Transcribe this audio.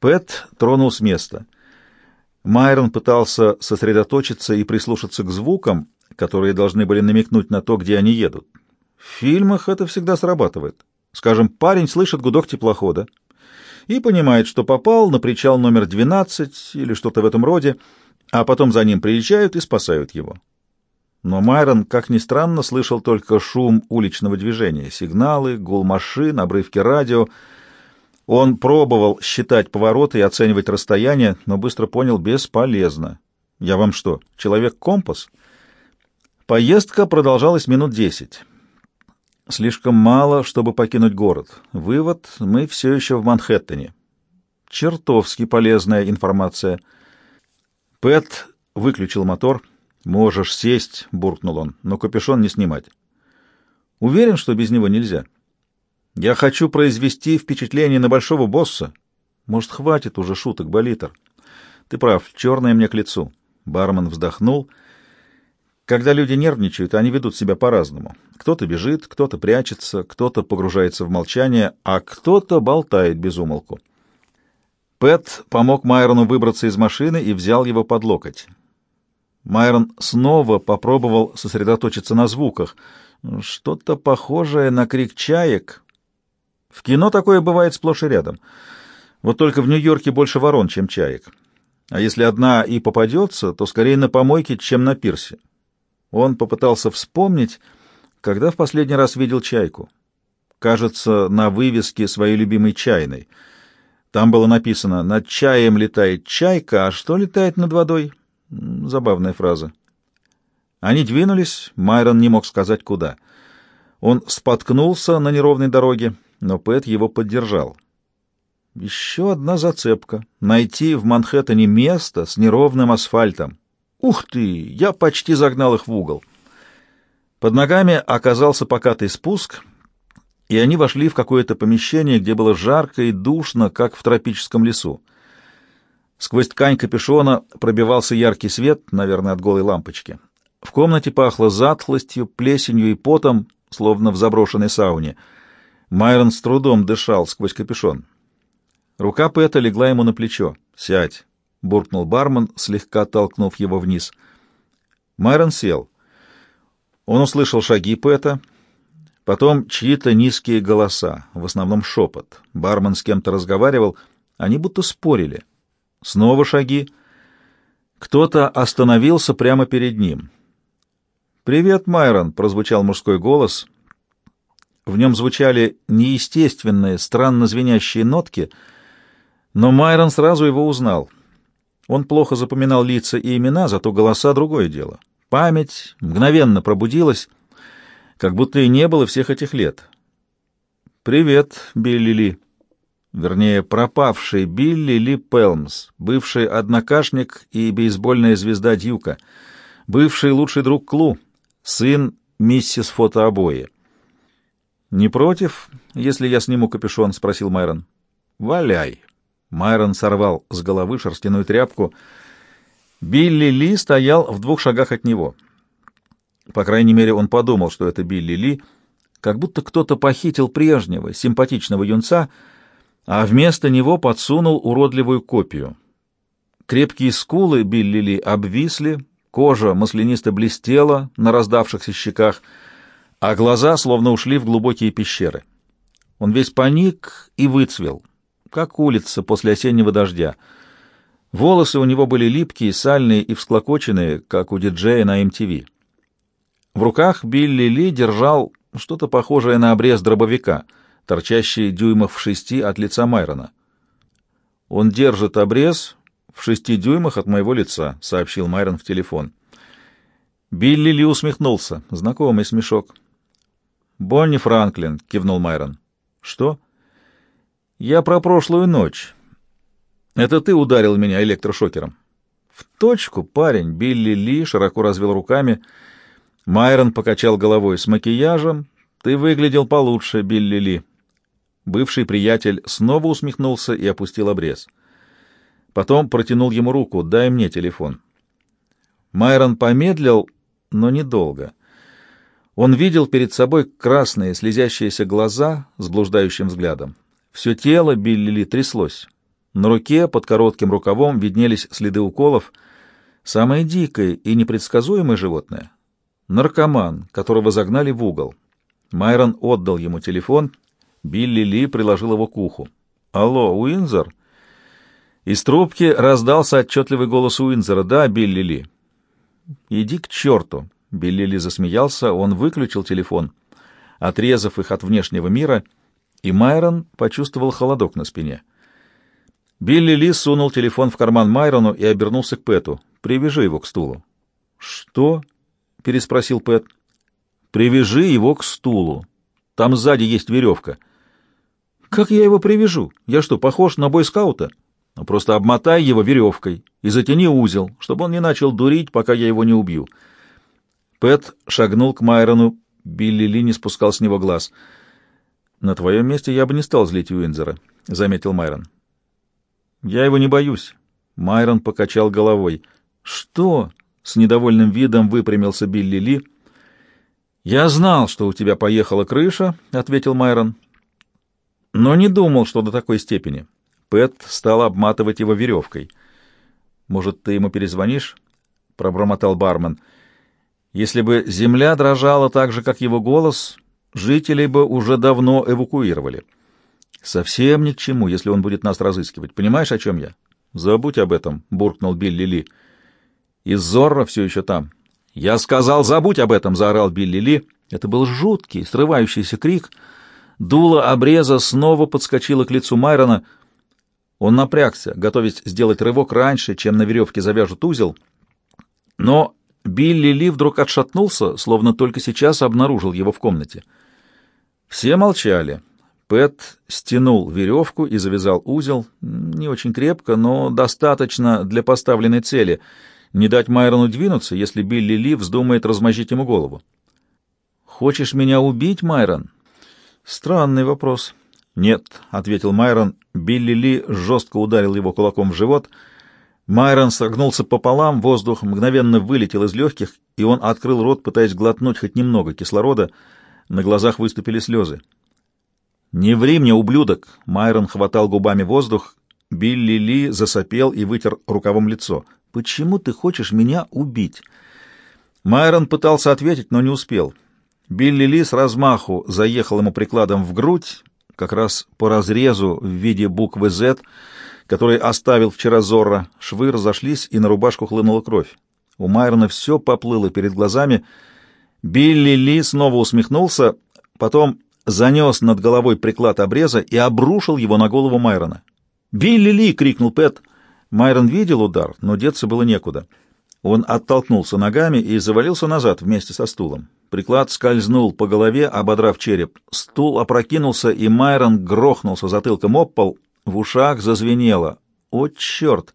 Пэт тронул с места. Майрон пытался сосредоточиться и прислушаться к звукам, которые должны были намекнуть на то, где они едут. В фильмах это всегда срабатывает. Скажем, парень слышит гудок теплохода и понимает, что попал на причал номер 12 или что-то в этом роде, а потом за ним приезжают и спасают его. Но Майрон, как ни странно, слышал только шум уличного движения, сигналы, гул машин, обрывки радио. Он пробовал считать повороты и оценивать расстояние, но быстро понял — бесполезно. Я вам что, человек-компас? Поездка продолжалась минут десять. Слишком мало, чтобы покинуть город. Вывод — мы все еще в Манхэттене. Чертовски полезная информация. Пэт выключил мотор — «Можешь сесть», — буркнул он, — «но капюшон не снимать». «Уверен, что без него нельзя?» «Я хочу произвести впечатление на большого босса. Может, хватит уже шуток, Болитер?» «Ты прав, черное мне к лицу». Бармен вздохнул. «Когда люди нервничают, они ведут себя по-разному. Кто-то бежит, кто-то прячется, кто-то погружается в молчание, а кто-то болтает без умолку». Пэт помог Майрону выбраться из машины и взял его под локоть. Майрон снова попробовал сосредоточиться на звуках. Что-то похожее на крик чаек. В кино такое бывает сплошь и рядом. Вот только в Нью-Йорке больше ворон, чем чаек. А если одна и попадется, то скорее на помойке, чем на пирсе. Он попытался вспомнить, когда в последний раз видел чайку. Кажется, на вывеске своей любимой чайной. Там было написано «Над чаем летает чайка, а что летает над водой?» Забавная фраза. Они двинулись, Майрон не мог сказать, куда. Он споткнулся на неровной дороге, но Пэт его поддержал. Еще одна зацепка. Найти в Манхэттене место с неровным асфальтом. Ух ты! Я почти загнал их в угол. Под ногами оказался покатый спуск, и они вошли в какое-то помещение, где было жарко и душно, как в тропическом лесу. Сквозь ткань капюшона пробивался яркий свет, наверное, от голой лампочки. В комнате пахло затхлостью, плесенью и потом, словно в заброшенной сауне. Майрон с трудом дышал сквозь капюшон. Рука Пэта легла ему на плечо. «Сядь», — буркнул бармен, слегка толкнув его вниз. Майрон сел. Он услышал шаги Пэта, потом чьи-то низкие голоса, в основном шепот. Бармен с кем-то разговаривал, они будто спорили. Снова шаги. Кто-то остановился прямо перед ним. «Привет, Майрон!» — прозвучал мужской голос. В нем звучали неестественные, странно звенящие нотки, но Майрон сразу его узнал. Он плохо запоминал лица и имена, зато голоса — другое дело. Память мгновенно пробудилась, как будто и не было всех этих лет. «Привет, Билли Ли!» вернее, пропавший Билли Ли Пелмс, бывший однокашник и бейсбольная звезда Дьюка, бывший лучший друг Клу, сын миссис фотообои. «Не против, если я сниму капюшон?» — спросил Майрон. «Валяй!» Майрон сорвал с головы шерстяную тряпку. Билли Ли стоял в двух шагах от него. По крайней мере, он подумал, что это Билли Ли, как будто кто-то похитил прежнего, симпатичного юнца — а вместо него подсунул уродливую копию. Крепкие скулы Билли Ли обвисли, кожа маслянисто блестела на раздавшихся щеках, а глаза словно ушли в глубокие пещеры. Он весь паник и выцвел, как улица после осеннего дождя. Волосы у него были липкие, сальные и всклокоченные, как у диджея на MTV. В руках Билли Ли держал что-то похожее на обрез дробовика — торчащий дюймов в шести от лица Майрона. «Он держит обрез в шести дюймах от моего лица», — сообщил Майрон в телефон. Билли Ли усмехнулся. Знакомый смешок. «Бонни Франклин», — кивнул Майрон. «Что?» «Я про прошлую ночь. Это ты ударил меня электрошокером». «В точку, парень!» — Билли Ли широко развел руками. Майрон покачал головой. «С макияжем ты выглядел получше, Билли Ли». Бывший приятель снова усмехнулся и опустил обрез. Потом протянул ему руку. «Дай мне телефон». Майрон помедлил, но недолго. Он видел перед собой красные слезящиеся глаза с блуждающим взглядом. Все тело Билли Ли тряслось. На руке под коротким рукавом виднелись следы уколов. Самое дикое и непредсказуемое животное — наркоман, которого загнали в угол. Майрон отдал ему телефон. Билли Ли приложил его к уху. «Алло, Уинзер?» Из трубки раздался отчетливый голос Уинзера. «Да, Билли Ли». «Иди к черту!» Билли Ли засмеялся, он выключил телефон, отрезав их от внешнего мира, и Майрон почувствовал холодок на спине. Билли Ли сунул телефон в карман Майрону и обернулся к Пэту. «Привяжи его к стулу». «Что?» — переспросил Пэт. «Привяжи его к стулу. Там сзади есть веревка». «Как я его привяжу? Я что, похож на бойскаута?» «Ну, «Просто обмотай его веревкой и затяни узел, чтобы он не начал дурить, пока я его не убью». Пэт шагнул к Майрону. Билли Ли не спускал с него глаз. «На твоем месте я бы не стал злить Уинзера», — заметил Майрон. «Я его не боюсь». Майрон покачал головой. «Что?» — с недовольным видом выпрямился Билли Ли. «Я знал, что у тебя поехала крыша», — ответил Майрон. «Но не думал, что до такой степени». Пэт стал обматывать его веревкой. «Может, ты ему перезвонишь?» — пробормотал бармен. Если бы земля дрожала так же, как его голос, жителей бы уже давно эвакуировали. Совсем ни к чему, если он будет нас разыскивать. Понимаешь, о чем я? Забудь об этом, буркнул Билли Ли. И Зорро все еще там. Я сказал, забудь об этом, заорал Билли Ли. Это был жуткий, срывающийся крик. Дуло обреза снова подскочило к лицу Майрона. Он напрягся, готовясь сделать рывок раньше, чем на веревке завяжут узел. Но Билли Ли вдруг отшатнулся, словно только сейчас обнаружил его в комнате. Все молчали. Пэт стянул веревку и завязал узел, не очень крепко, но достаточно для поставленной цели — не дать Майрону двинуться, если Билли Ли вздумает размозжить ему голову. «Хочешь меня убить, Майрон?» «Странный вопрос». «Нет», — ответил Майрон. Билли Ли жестко ударил его кулаком в живот — Майрон согнулся пополам, воздух мгновенно вылетел из легких, и он открыл рот, пытаясь глотнуть хоть немного кислорода. На глазах выступили слезы. «Не ври мне, ублюдок!» Майрон хватал губами воздух. Билли Ли засопел и вытер рукавом лицо. «Почему ты хочешь меня убить?» Майрон пытался ответить, но не успел. Билли Ли с размаху заехал ему прикладом в грудь, как раз по разрезу в виде буквы «З», который оставил вчера Зорро. Швы разошлись, и на рубашку хлынула кровь. У Майрона все поплыло перед глазами. Билли Ли снова усмехнулся, потом занес над головой приклад обреза и обрушил его на голову Майрона. «Билли Ли!» — крикнул Пэт. Майрон видел удар, но деться было некуда. Он оттолкнулся ногами и завалился назад вместе со стулом. Приклад скользнул по голове, ободрав череп. Стул опрокинулся, и Майрон грохнулся затылком об пол, в ушах зазвенело. «О, черт!»